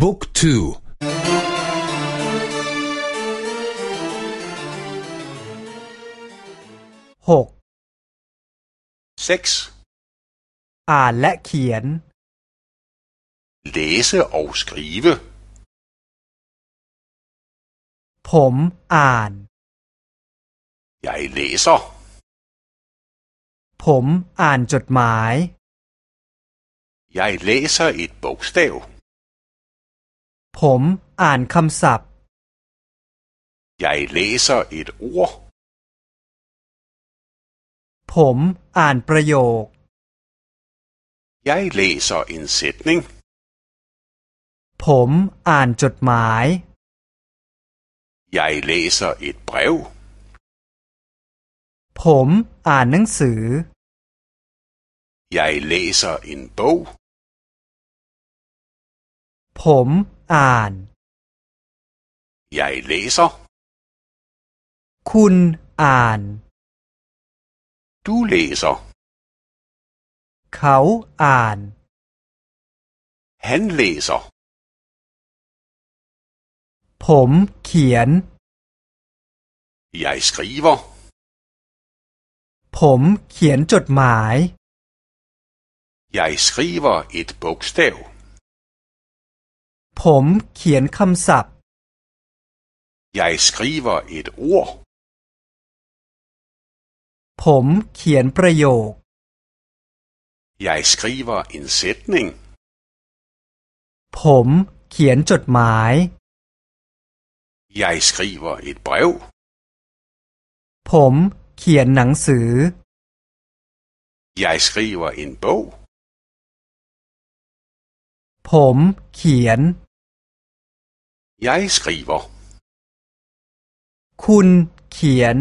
บุ๊กทูหก seks อ่านและเขียน læse og skrive ผมอ่าน jeg læser ผมอ่านจดหมาย jeg læser et bogstav ผมอ่านคำศัพท์ Jeg læser et ord. ผมอ่านประโยค Jeg læser en sætning. ผมอ่านจดหมาย Jeg læser et brev. ผมอ่านหนังสือ Jeg læser en bog. ผม่านใหญ่เลสคุณอ่านดูเลสเขาอ่านฮันเลสผมเขียนใหญ่สกีวผมเขียนจดหมายใหญ่สกีวอีกบุกสเตวผมเขียนคำศัพท์ Jeg skriver et ord ผมเขียนประโยค Jeg skriver en sætning ผมเขียนจดหมาย Jeg skriver et brev ผมเขียนหนังสือ Jeg skriver en bog ผมเขียน Jeg skriver. Kun kien.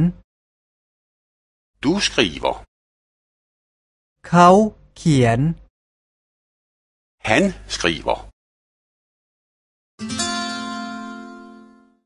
Du skriver. Kau kien. Han skriver.